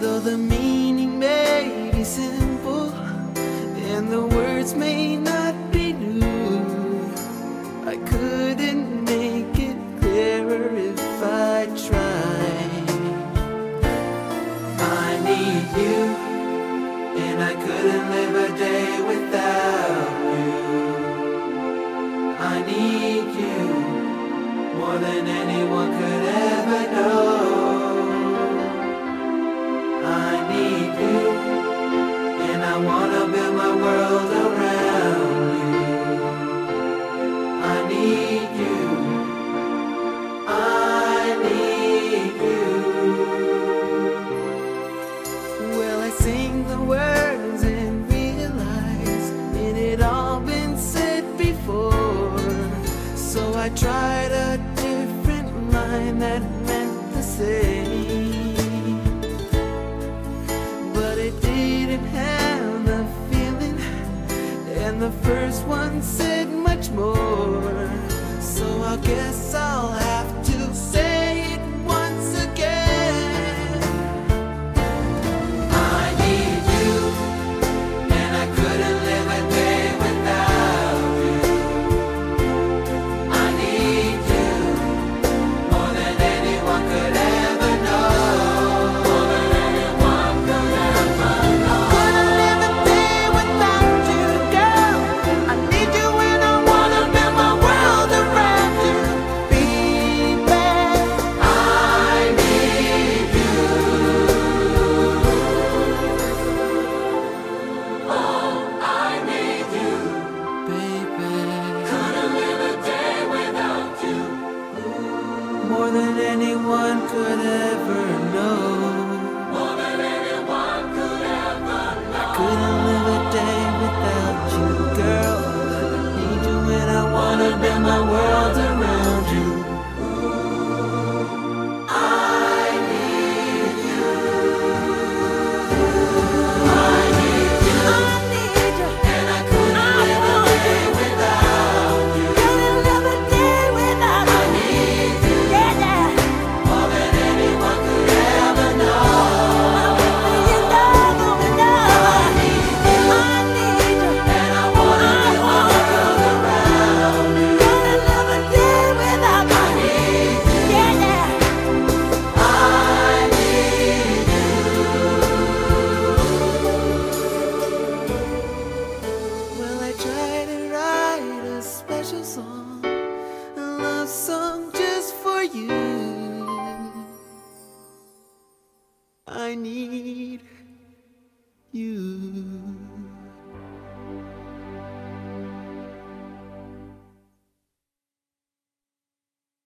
Though the meaning may be simple, and the words may not be new, I couldn't make it clearer if I tried. I need you, and I couldn't live a day without all been said before. So I tried a different line that meant the same. But it didn't have the feeling, and the first one said much more. So I guess I'll have anyone could ever know.